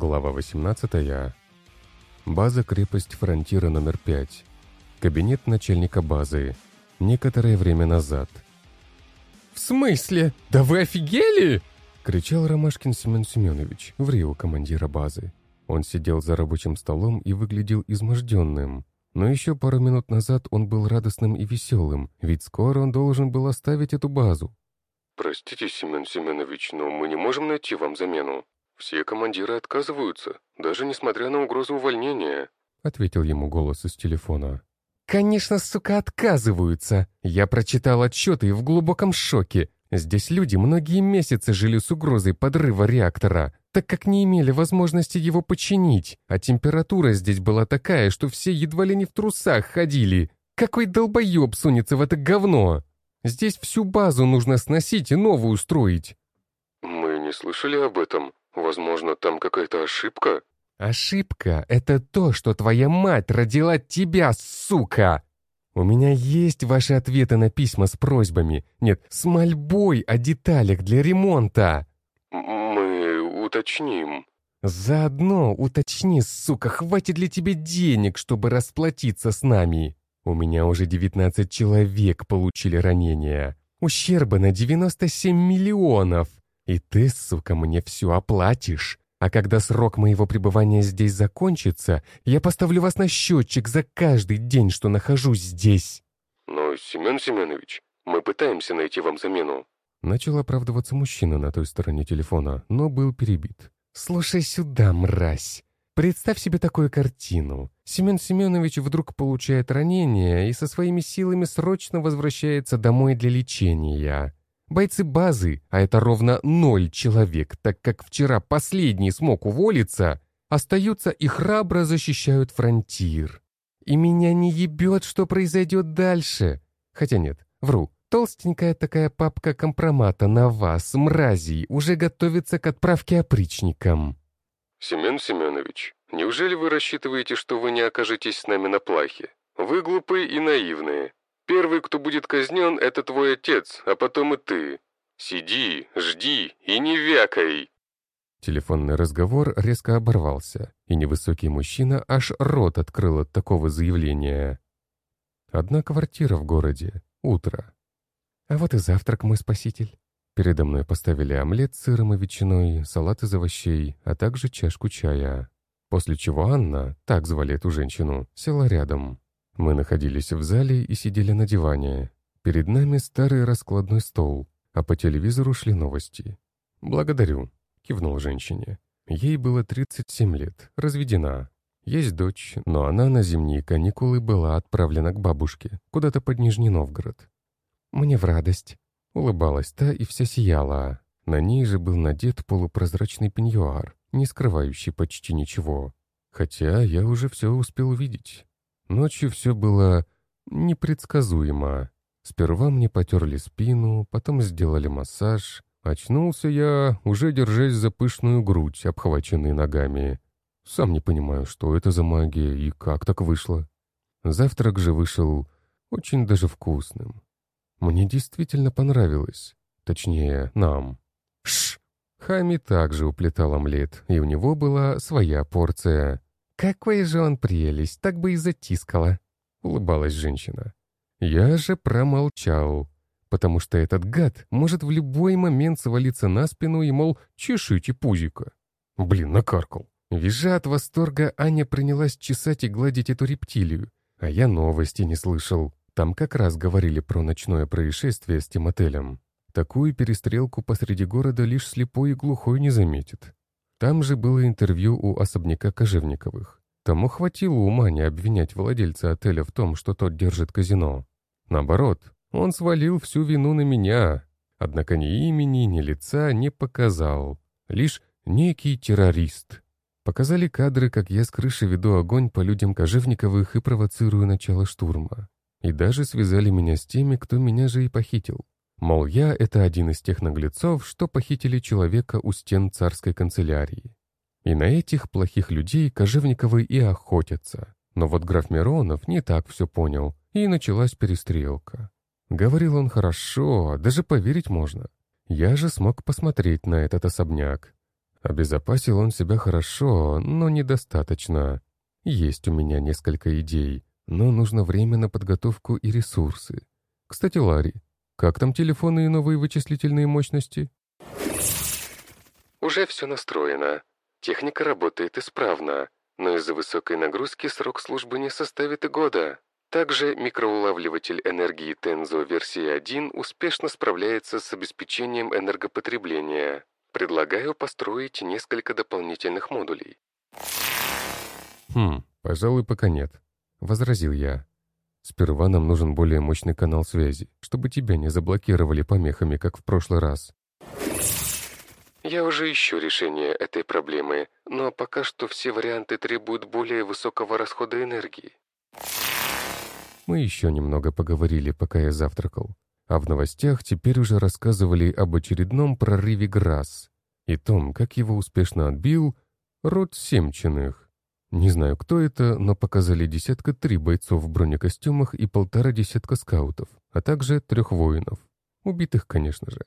Глава 18. База крепость Фронтира номер 5. Кабинет начальника базы. Некоторое время назад. «В смысле? Да вы офигели?» — кричал Ромашкин Семен Семенович, в Рио командира базы. Он сидел за рабочим столом и выглядел изможденным. Но еще пару минут назад он был радостным и веселым, ведь скоро он должен был оставить эту базу. «Простите, Семен Семенович, но мы не можем найти вам замену», «Все командиры отказываются, даже несмотря на угрозу увольнения», — ответил ему голос из телефона. «Конечно, сука, отказываются. Я прочитал отчеты и в глубоком шоке. Здесь люди многие месяцы жили с угрозой подрыва реактора, так как не имели возможности его починить, а температура здесь была такая, что все едва ли не в трусах ходили. Какой долбоеб сунется в это говно? Здесь всю базу нужно сносить и новую строить». «Мы не слышали об этом», Возможно, там какая-то ошибка? Ошибка — это то, что твоя мать родила тебя, сука! У меня есть ваши ответы на письма с просьбами. Нет, с мольбой о деталях для ремонта. Мы уточним. Заодно уточни, сука, хватит ли тебе денег, чтобы расплатиться с нами? У меня уже 19 человек получили ранения. Ущерба на 97 миллионов. И ты, сука, мне все оплатишь. А когда срок моего пребывания здесь закончится, я поставлю вас на счетчик за каждый день, что нахожусь здесь». «Но, Семен Семенович, мы пытаемся найти вам замену». Начал оправдываться мужчина на той стороне телефона, но был перебит. «Слушай сюда, мразь. Представь себе такую картину. Семен Семенович вдруг получает ранение и со своими силами срочно возвращается домой для лечения. Бойцы базы, а это ровно ноль человек, так как вчера последний смог уволиться, остаются и храбро защищают фронтир. И меня не ебет, что произойдет дальше. Хотя нет, вру. Толстенькая такая папка компромата на вас, мразей, уже готовится к отправке опричникам. Семен Семенович, неужели вы рассчитываете, что вы не окажетесь с нами на плахе? Вы глупые и наивные. Первый, кто будет казнен, это твой отец, а потом и ты. Сиди, жди и не вякай!» Телефонный разговор резко оборвался, и невысокий мужчина аж рот открыл от такого заявления. Одна квартира в городе. Утро. «А вот и завтрак, мой спаситель». Передо мной поставили омлет с сыром и ветчиной, салат из овощей, а также чашку чая. После чего Анна, так звали эту женщину, села рядом. Мы находились в зале и сидели на диване. Перед нами старый раскладной стол, а по телевизору шли новости. «Благодарю», — кивнул женщине. Ей было 37 лет, разведена. Есть дочь, но она на зимние каникулы была отправлена к бабушке, куда-то под Нижний Новгород. «Мне в радость», — улыбалась та и вся сияла. На ней же был надет полупрозрачный пеньюар, не скрывающий почти ничего. Хотя я уже все успел увидеть. Ночью все было непредсказуемо. Сперва мне потерли спину, потом сделали массаж. Очнулся я, уже держась за пышную грудь, обхваченной ногами. Сам не понимаю, что это за магия и как так вышло. Завтрак же вышел очень даже вкусным. Мне действительно понравилось. Точнее, нам. Шш! Хами также уплетал омлет, и у него была своя порция. «Какой же он прелесть, так бы и затискала», — улыбалась женщина. Я же промолчал, потому что этот гад может в любой момент свалиться на спину и, мол, чешите пузика. Блин, накаркал. Визжа от восторга, Аня принялась чесать и гладить эту рептилию, а я новости не слышал. Там как раз говорили про ночное происшествие с тем отелем. Такую перестрелку посреди города лишь слепой и глухой не заметит. Там же было интервью у особняка Кожевниковых. Тому хватило ума не обвинять владельца отеля в том, что тот держит казино. Наоборот, он свалил всю вину на меня, однако ни имени, ни лица не показал. Лишь некий террорист. Показали кадры, как я с крыши веду огонь по людям Кожевниковых и провоцирую начало штурма. И даже связали меня с теми, кто меня же и похитил. Мол, я — это один из тех наглецов, что похитили человека у стен царской канцелярии. И на этих плохих людей Кожевниковы и охотятся. Но вот граф Миронов не так все понял, и началась перестрелка. Говорил он хорошо, даже поверить можно. Я же смог посмотреть на этот особняк. Обезопасил он себя хорошо, но недостаточно. Есть у меня несколько идей, но нужно время на подготовку и ресурсы. Кстати, Ларри, как там телефоны и новые вычислительные мощности? Уже все настроено. Техника работает исправно, но из-за высокой нагрузки срок службы не составит и года. Также микроулавливатель энергии Tenzo версии 1 успешно справляется с обеспечением энергопотребления. Предлагаю построить несколько дополнительных модулей. «Хм, пожалуй, пока нет», — возразил я. «Сперва нам нужен более мощный канал связи, чтобы тебя не заблокировали помехами, как в прошлый раз». Я уже ищу решение этой проблемы, но пока что все варианты требуют более высокого расхода энергии. Мы еще немного поговорили, пока я завтракал. А в новостях теперь уже рассказывали об очередном прорыве ГРАС и том, как его успешно отбил род Семчиных. Не знаю, кто это, но показали десятка три бойцов в бронекостюмах и полтора десятка скаутов, а также трех воинов. Убитых, конечно же.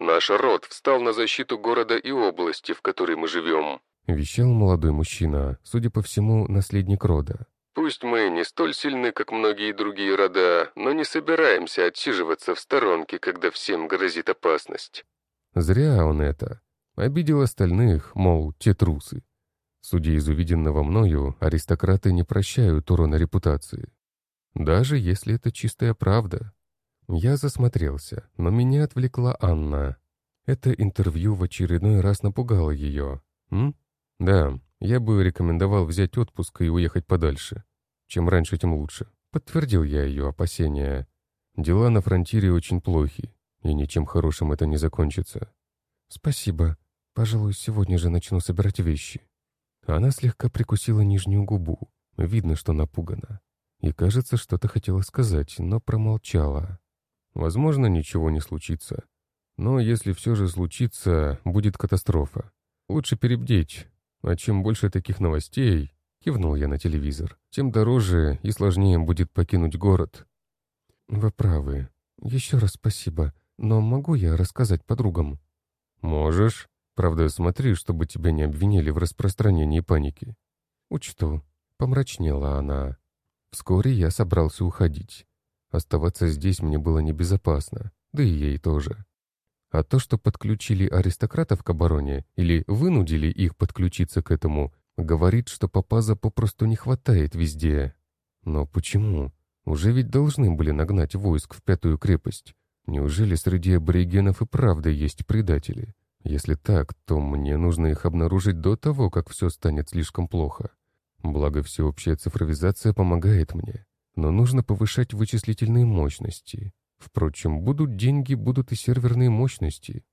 «Наш род встал на защиту города и области, в которой мы живем», вещал молодой мужчина, судя по всему, наследник рода. Пусть мы не столь сильны, как многие другие рода, но не собираемся отсиживаться в сторонке, когда всем грозит опасность. Зря он это. Обидел остальных, мол, те трусы. Судя из увиденного мною, аристократы не прощают урона репутации. Даже если это чистая правда. Я засмотрелся, но меня отвлекла Анна. Это интервью в очередной раз напугало ее. М? Да, я бы рекомендовал взять отпуск и уехать подальше. Чем раньше, тем лучше. Подтвердил я ее опасения. Дела на фронтире очень плохи, и ничем хорошим это не закончится. Спасибо. Пожалуй, сегодня же начну собирать вещи. Она слегка прикусила нижнюю губу. Видно, что напугана. И, кажется, что-то хотела сказать, но промолчала. Возможно, ничего не случится. Но если все же случится, будет катастрофа. Лучше перебдеть, а чем больше таких новостей, кивнул я на телевизор, тем дороже и сложнее будет покинуть город. Вы правы. Еще раз спасибо. Но могу я рассказать подругам? Можешь. Правда, смотри, чтобы тебя не обвинили в распространении паники. Учту. Помрачнела она. Вскоре я собрался уходить. Оставаться здесь мне было небезопасно, да и ей тоже. А то, что подключили аристократов к обороне или вынудили их подключиться к этому, говорит, что попаза попросту не хватает везде. Но почему? Уже ведь должны были нагнать войск в пятую крепость. Неужели среди аборигенов и правда есть предатели? Если так, то мне нужно их обнаружить до того, как все станет слишком плохо. Благо, всеобщая цифровизация помогает мне. Но нужно повышать вычислительные мощности. Впрочем, будут деньги, будут и серверные мощности.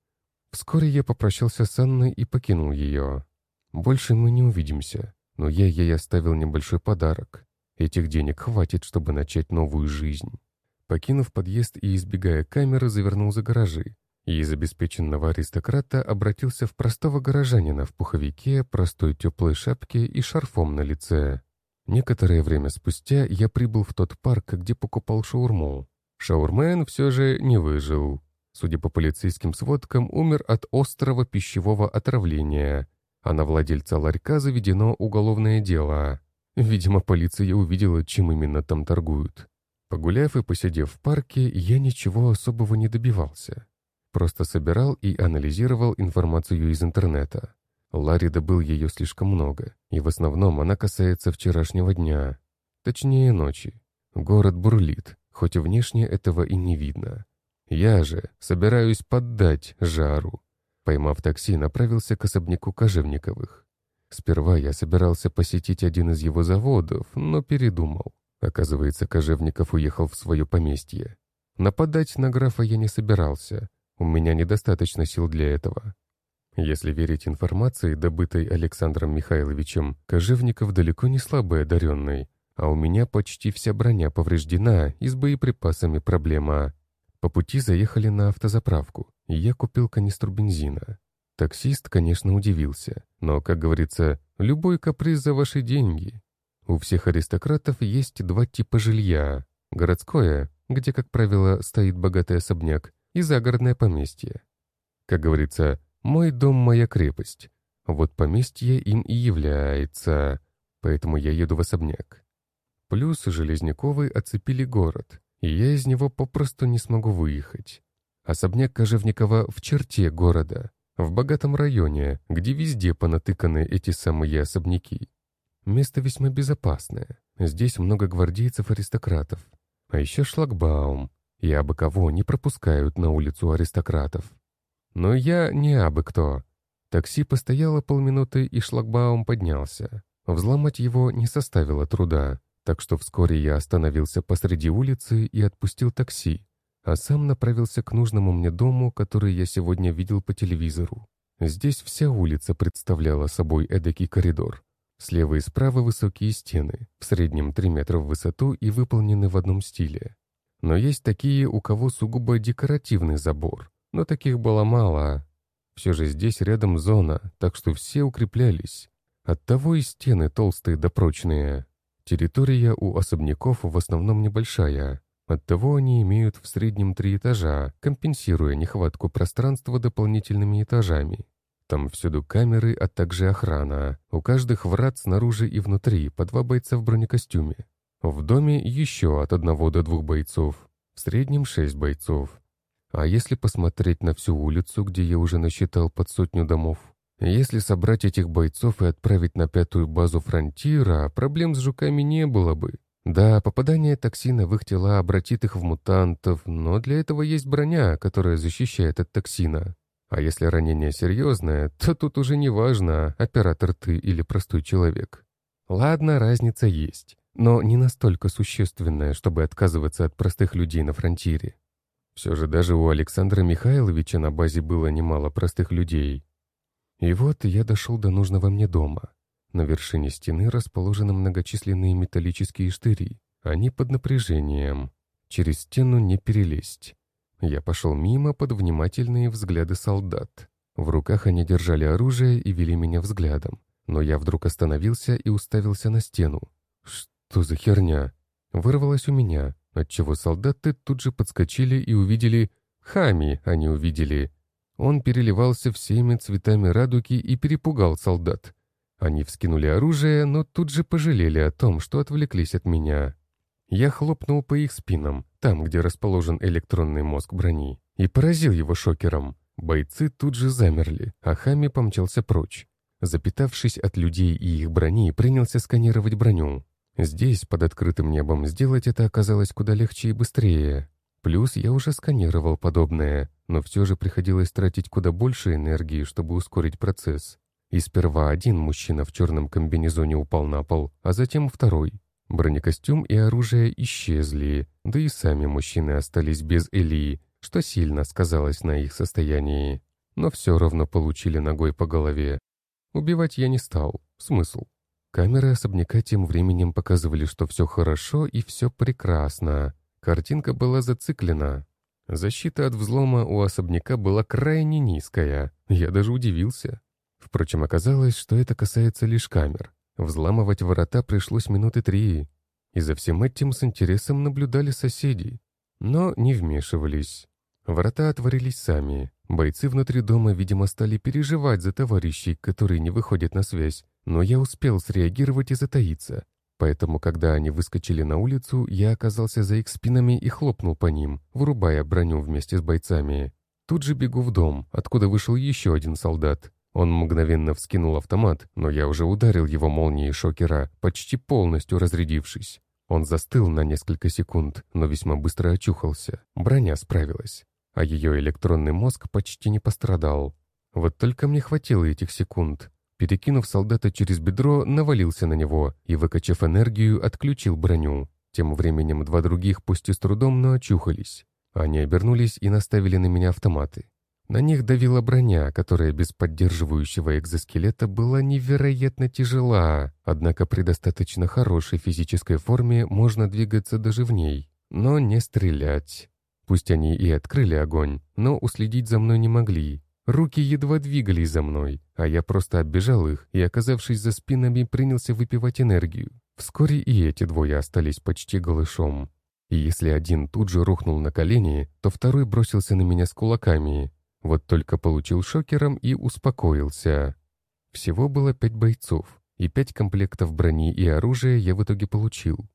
Вскоре я попрощался с Анной и покинул ее. Больше мы не увидимся, но я ей оставил небольшой подарок. Этих денег хватит, чтобы начать новую жизнь. Покинув подъезд и избегая камеры, завернул за гаражи. И из обеспеченного аристократа обратился в простого горожанина в пуховике, простой теплой шапке и шарфом на лице. Некоторое время спустя я прибыл в тот парк, где покупал шаурму. Шаурмен все же не выжил. Судя по полицейским сводкам, умер от острого пищевого отравления, а на владельца ларька заведено уголовное дело. Видимо, полиция увидела, чем именно там торгуют. Погуляв и посидев в парке, я ничего особого не добивался. Просто собирал и анализировал информацию из интернета. Ларри добыл ее слишком много, и в основном она касается вчерашнего дня. Точнее, ночи. Город бурлит, хоть внешне этого и не видно. Я же собираюсь поддать жару. Поймав такси, направился к особняку Кожевниковых. Сперва я собирался посетить один из его заводов, но передумал. Оказывается, Кожевников уехал в свое поместье. Нападать на графа я не собирался. У меня недостаточно сил для этого. Если верить информации, добытой Александром Михайловичем, Кожевников далеко не слабый одаренный, а у меня почти вся броня повреждена и с боеприпасами проблема. По пути заехали на автозаправку, и я купил канистру бензина. Таксист, конечно, удивился, но, как говорится, любой каприз за ваши деньги. У всех аристократов есть два типа жилья. Городское, где, как правило, стоит богатый особняк, и загородное поместье. Как говорится, «Мой дом — моя крепость». Вот поместье им и является, поэтому я еду в особняк. Плюс Железняковы оцепили город, и я из него попросту не смогу выехать. Особняк Кожевникова в черте города, в богатом районе, где везде понатыканы эти самые особняки. Место весьма безопасное. Здесь много гвардейцев-аристократов. А еще шлагбаум. И абы кого не пропускают на улицу аристократов. Но я не абы кто. Такси постояло полминуты, и шлагбаум поднялся. Взломать его не составило труда, так что вскоре я остановился посреди улицы и отпустил такси, а сам направился к нужному мне дому, который я сегодня видел по телевизору. Здесь вся улица представляла собой эдакий коридор. Слева и справа высокие стены, в среднем 3 метра в высоту и выполнены в одном стиле. Но есть такие, у кого сугубо декоративный забор, но таких было мало. Все же здесь рядом зона, так что все укреплялись. Оттого и стены толстые да прочные. Территория у особняков в основном небольшая, Оттого они имеют в среднем три этажа, компенсируя нехватку пространства дополнительными этажами. Там всюду камеры, а также охрана. У каждых врат снаружи и внутри по два бойца в бронекостюме. В доме еще от одного до двух бойцов. В среднем шесть бойцов. А если посмотреть на всю улицу, где я уже насчитал под сотню домов, если собрать этих бойцов и отправить на пятую базу фронтира, проблем с жуками не было бы. Да, попадание токсина в их тела обратит их в мутантов, но для этого есть броня, которая защищает от токсина. А если ранение серьезное, то тут уже не важно, оператор ты или простой человек. Ладно, разница есть, но не настолько существенная, чтобы отказываться от простых людей на фронтире. Все же даже у Александра Михайловича на базе было немало простых людей. И вот я дошел до нужного мне дома. На вершине стены расположены многочисленные металлические штыри. Они под напряжением. Через стену не перелезть. Я пошел мимо под внимательные взгляды солдат. В руках они держали оружие и вели меня взглядом. Но я вдруг остановился и уставился на стену. Что за херня? Вырвалось у меня, отчего солдаты тут же подскочили и увидели... Хами они увидели. Он переливался всеми цветами радуги и перепугал солдат. Они вскинули оружие, но тут же пожалели о том, что отвлеклись от меня. Я хлопнул по их спинам, там, где расположен электронный мозг брони, и поразил его шокером. Бойцы тут же замерли, а Хами помчался прочь. Запитавшись от людей и их брони, принялся сканировать броню. Здесь, под открытым небом, сделать это оказалось куда легче и быстрее. Плюс я уже сканировал подобное, но все же приходилось тратить куда больше энергии, чтобы ускорить процесс. И сперва один мужчина в черном комбинезоне упал на пол, а затем второй. Бронекостюм и оружие исчезли, да и сами мужчины остались без Элии, что сильно сказалось на их состоянии. Но все равно получили ногой по голове. Убивать я не стал. Смысл? Камеры особняка тем временем показывали, что все хорошо и все прекрасно. Картинка была зациклена. Защита от взлома у особняка была крайне низкая. Я даже удивился. Впрочем, оказалось, что это касается лишь камер. Взламывать ворота пришлось минуты три. И за всем этим с интересом наблюдали соседи. Но не вмешивались. Ворота отворились сами. Бойцы внутри дома, видимо, стали переживать за товарищей, которые не выходят на связь. Но я успел среагировать и затаиться. Поэтому, когда они выскочили на улицу, я оказался за их спинами и хлопнул по ним, вырубая броню вместе с бойцами. Тут же бегу в дом, откуда вышел еще один солдат. Он мгновенно вскинул автомат, но я уже ударил его молнией шокера, почти полностью разрядившись. Он застыл на несколько секунд, но весьма быстро очухался. Броня справилась, а ее электронный мозг почти не пострадал. Вот только мне хватило этих секунд. Перекинув солдата через бедро, навалился на него и, выкачав энергию, отключил броню. Тем временем два других, пусть и с трудом, но очухались. Они обернулись и наставили на меня автоматы. На них давила броня, которая без поддерживающего экзоскелета была невероятно тяжела, однако при достаточно хорошей физической форме можно двигаться даже в ней, но не стрелять. Пусть они и открыли огонь, но уследить за мной не могли. Руки едва двигались за мной, а я просто оббежал их и, оказавшись за спинами, принялся выпивать энергию. Вскоре и эти двое остались почти голышом. И если один тут же рухнул на колени, то второй бросился на меня с кулаками, вот только получил шокером и успокоился. Всего было пять бойцов, и пять комплектов брони и оружия я в итоге получил.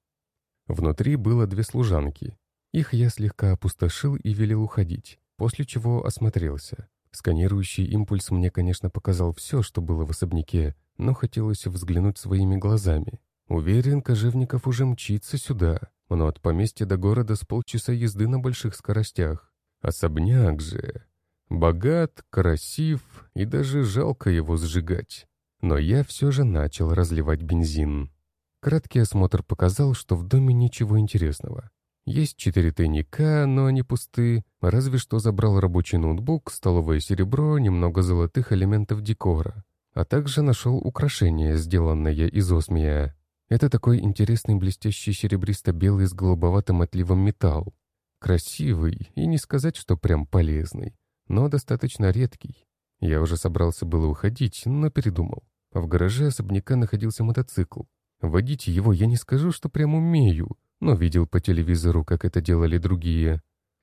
Внутри было две служанки. Их я слегка опустошил и велел уходить, после чего осмотрелся. Сканирующий импульс мне, конечно, показал все, что было в особняке, но хотелось взглянуть своими глазами. Уверен, Кожевников уже мчится сюда, но от поместья до города с полчаса езды на больших скоростях. Особняк же. Богат, красив, и даже жалко его сжигать. Но я все же начал разливать бензин. Краткий осмотр показал, что в доме ничего интересного. Есть четыре тайника, но они пусты, разве что забрал рабочий ноутбук, столовое серебро, немного золотых элементов декора, а также нашел украшение, сделанное из осмия. Это такой интересный блестящий серебристо-белый с голубоватым отливом металл. Красивый, и не сказать, что прям полезный, но достаточно редкий. Я уже собрался было уходить, но передумал. В гараже особняка находился мотоцикл. Водить его я не скажу, что прям умею, но видел по телевизору, как это делали другие.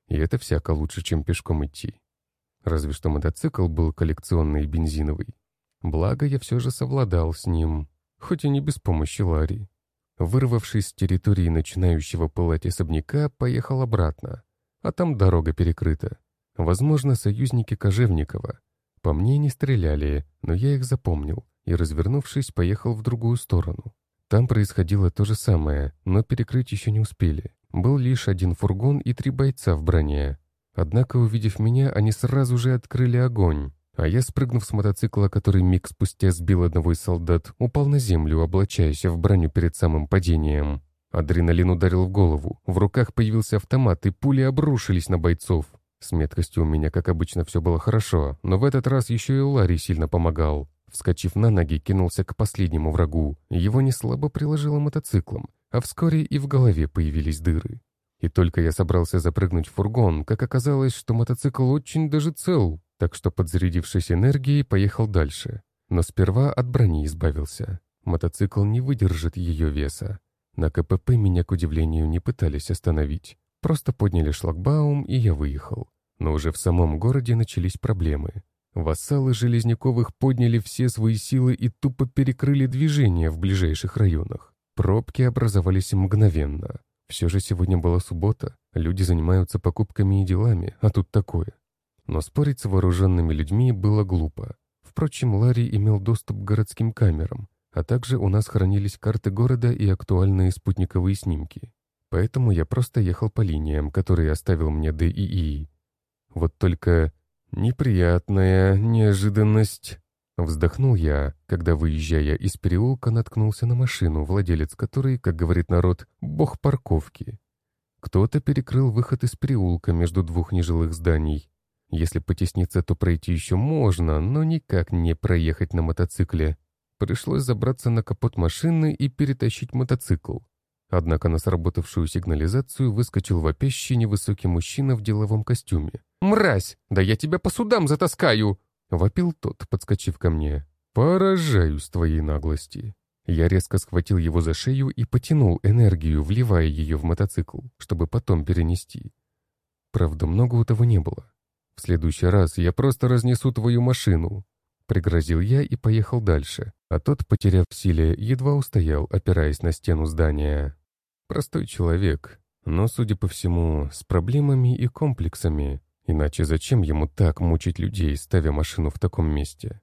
И это всяко лучше, чем пешком идти. Разве что мотоцикл был коллекционный и бензиновый. Благо, я все же совладал с ним, хоть и не без помощи Ларри. Вырвавшись с территории начинающего пылать особняка, поехал обратно. А там дорога перекрыта. Возможно, союзники Кожевникова. По мне не стреляли, но я их запомнил и, развернувшись, поехал в другую сторону. Там происходило то же самое, но перекрыть еще не успели. Был лишь один фургон и три бойца в броне. Однако, увидев меня, они сразу же открыли огонь. А я, спрыгнув с мотоцикла, который миг спустя сбил одного из солдат, упал на землю, облачаясь в броню перед самым падением. Адреналин ударил в голову, в руках появился автомат, и пули обрушились на бойцов. С меткостью у меня, как обычно, все было хорошо, но в этот раз еще и Ларри сильно помогал. Вскочив на ноги, кинулся к последнему врагу. Его не слабо приложило мотоциклом, а вскоре и в голове появились дыры. И только я собрался запрыгнуть в фургон, как оказалось, что мотоцикл очень даже цел, так что, подзарядившись энергией, поехал дальше. Но сперва от брони избавился. Мотоцикл не выдержит ее веса. На КПП меня, к удивлению, не пытались остановить. Просто подняли шлагбаум, и я выехал. Но уже в самом городе начались проблемы. Вассалы Железняковых подняли все свои силы и тупо перекрыли движение в ближайших районах. Пробки образовались мгновенно. Все же сегодня была суббота, люди занимаются покупками и делами, а тут такое. Но спорить с вооруженными людьми было глупо. Впрочем, Ларри имел доступ к городским камерам, а также у нас хранились карты города и актуальные спутниковые снимки. Поэтому я просто ехал по линиям, которые оставил мне ДИИ. Вот только «Неприятная неожиданность», — вздохнул я, когда, выезжая из переулка, наткнулся на машину, владелец которой, как говорит народ, бог парковки. Кто-то перекрыл выход из переулка между двух нежилых зданий. Если потесниться, то пройти еще можно, но никак не проехать на мотоцикле. Пришлось забраться на капот машины и перетащить мотоцикл. Однако на сработавшую сигнализацию выскочил вопящий невысокий мужчина в деловом костюме. «Мразь! Да я тебя по судам затаскаю!» — вопил тот, подскочив ко мне. «Поражаюсь твоей наглости!» Я резко схватил его за шею и потянул энергию, вливая ее в мотоцикл, чтобы потом перенести. Правда, много у того не было. «В следующий раз я просто разнесу твою машину!» Пригрозил я и поехал дальше, а тот, потеряв силе, едва устоял, опираясь на стену здания. Простой человек, но, судя по всему, с проблемами и комплексами. Иначе зачем ему так мучить людей, ставя машину в таком месте?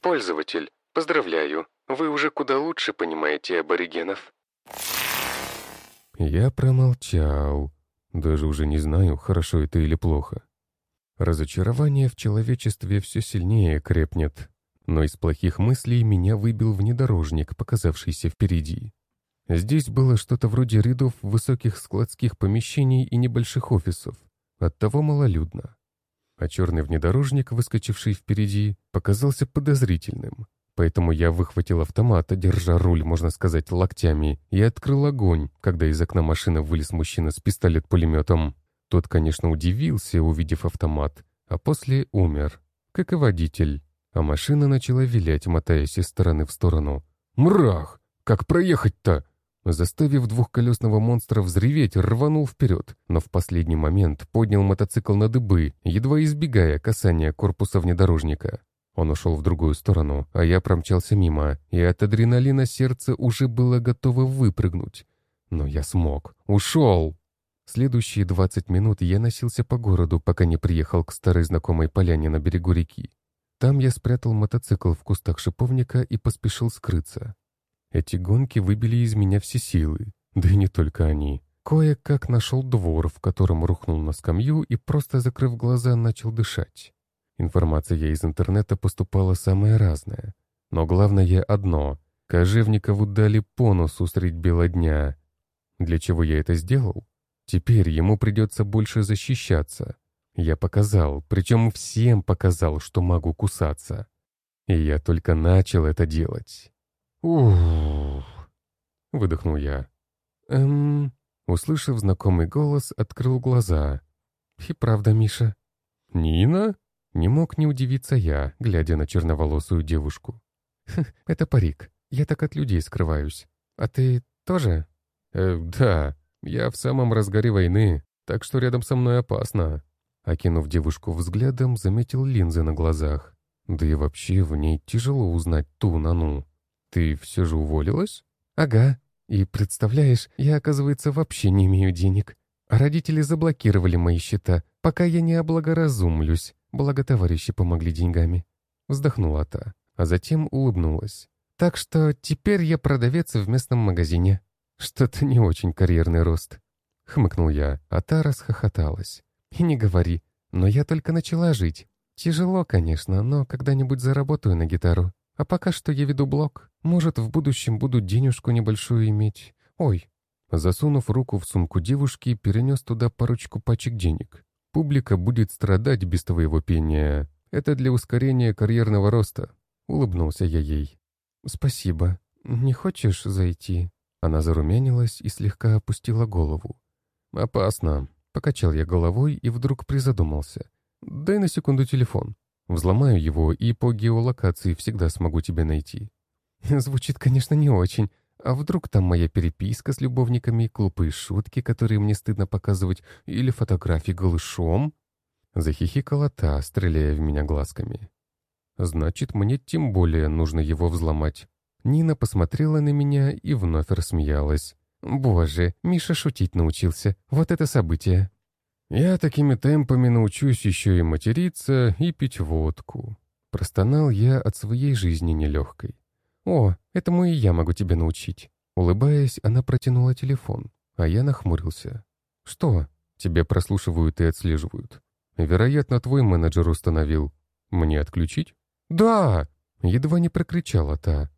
Пользователь, поздравляю, вы уже куда лучше понимаете аборигенов. Я промолчал. Даже уже не знаю, хорошо это или плохо. Разочарование в человечестве все сильнее крепнет. Но из плохих мыслей меня выбил внедорожник, показавшийся впереди. Здесь было что-то вроде рядов высоких складских помещений и небольших офисов. Оттого малолюдно. А черный внедорожник, выскочивший впереди, показался подозрительным. Поэтому я выхватил автомат, держа руль, можно сказать, локтями, и открыл огонь, когда из окна машины вылез мужчина с пистолет-пулеметом. Тот, конечно, удивился, увидев автомат, а после умер, как и водитель. А машина начала вилять, мотаясь из стороны в сторону. «Мрах! Как проехать-то?» Заставив двухколесного монстра взреветь, рванул вперед, но в последний момент поднял мотоцикл на дыбы, едва избегая касания корпуса внедорожника. Он ушел в другую сторону, а я промчался мимо, и от адреналина сердце уже было готово выпрыгнуть. Но я смог. Ушел! Следующие 20 минут я носился по городу, пока не приехал к старой знакомой поляне на берегу реки. Там я спрятал мотоцикл в кустах шиповника и поспешил скрыться. Эти гонки выбили из меня все силы, да и не только они. Кое-как нашел двор, в котором рухнул на скамью и, просто закрыв глаза, начал дышать. Информация из интернета поступала самая разная. Но главное одно — Кожевникову дали по носу средь бела дня. Для чего я это сделал? Теперь ему придется больше защищаться. Я показал, причем всем показал, что могу кусаться. И я только начал это делать. Ух! Выдохнул я. Эм... Услышав знакомый голос, открыл глаза. И правда, Миша. «Нина?» Не мог не удивиться я, глядя на черноволосую девушку. «Это парик. Я так от людей скрываюсь. А ты тоже?» «Э, да. Я в самом разгаре войны, так что рядом со мной опасно». Окинув девушку взглядом, заметил линзы на глазах. Да и вообще в ней тяжело узнать ту нану. «Ты все же уволилась?» «Ага. И представляешь, я, оказывается, вообще не имею денег. А родители заблокировали мои счета, пока я не облагоразумлюсь. Благо товарищи помогли деньгами. Вздохнула та, а затем улыбнулась. Так что теперь я продавец в местном магазине. Что-то не очень карьерный рост. Хмыкнул я, а та расхохоталась. И не говори, но я только начала жить. Тяжело, конечно, но когда-нибудь заработаю на гитару. А пока что я веду блог. Может, в будущем буду денежку небольшую иметь. Ой. Засунув руку в сумку девушки, перенес туда парочку пачек денег. Публика будет страдать без твоего пения. Это для ускорения карьерного роста. Улыбнулся я ей. «Спасибо. Не хочешь зайти?» Она зарумянилась и слегка опустила голову. «Опасно». Покачал я головой и вдруг призадумался. «Дай на секунду телефон. Взломаю его и по геолокации всегда смогу тебя найти». Звучит, конечно, не очень, а вдруг там моя переписка с любовниками, глупые шутки, которые мне стыдно показывать, или фотографии голышом? Захихикала та, стреляя в меня глазками. Значит, мне тем более нужно его взломать. Нина посмотрела на меня и вновь рассмеялась. «Боже, Миша шутить научился. Вот это событие!» «Я такими темпами научусь еще и материться, и пить водку». Простонал я от своей жизни нелегкой. «О, этому и я могу тебя научить». Улыбаясь, она протянула телефон, а я нахмурился. «Что? Тебя прослушивают и отслеживают. Вероятно, твой менеджер установил. Мне отключить?» «Да!» — едва не прокричала та.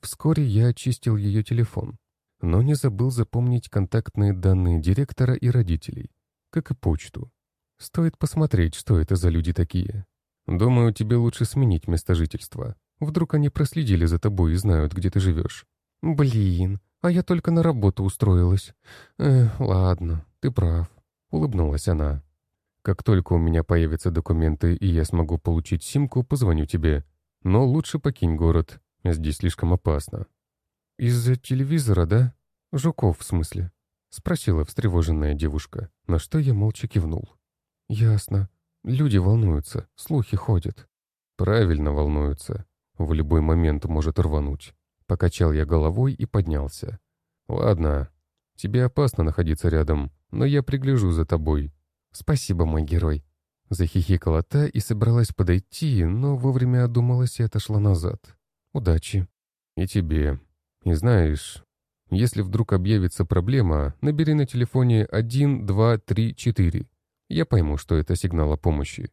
Вскоре я очистил ее телефон, но не забыл запомнить контактные данные директора и родителей, как и почту. Стоит посмотреть, что это за люди такие. Думаю, тебе лучше сменить место жительства. Вдруг они проследили за тобой и знают, где ты живешь. Блин, а я только на работу устроилась. Эх, ладно, ты прав. Улыбнулась она. Как только у меня появятся документы и я смогу получить симку, позвоню тебе. Но лучше покинь город. Здесь слишком опасно. Из-за телевизора, да? Жуков, в смысле? Спросила встревоженная девушка, на что я молча кивнул. Ясно. Люди волнуются, слухи ходят. Правильно волнуются. В любой момент может рвануть. Покачал я головой и поднялся. «Ладно, тебе опасно находиться рядом, но я пригляжу за тобой». «Спасибо, мой герой». Захихикала та и собралась подойти, но вовремя одумалась и отошла назад. «Удачи». «И тебе. И знаешь, если вдруг объявится проблема, набери на телефоне 1, 2, 3, 4. Я пойму, что это сигнал о помощи».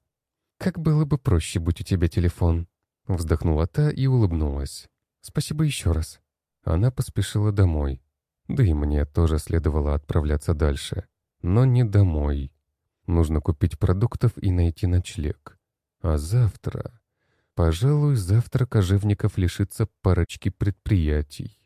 «Как было бы проще, будь у тебя телефон», Вздохнула та и улыбнулась. «Спасибо еще раз». Она поспешила домой. Да и мне тоже следовало отправляться дальше. Но не домой. Нужно купить продуктов и найти ночлег. А завтра... Пожалуй, завтра Кожевников лишится парочки предприятий.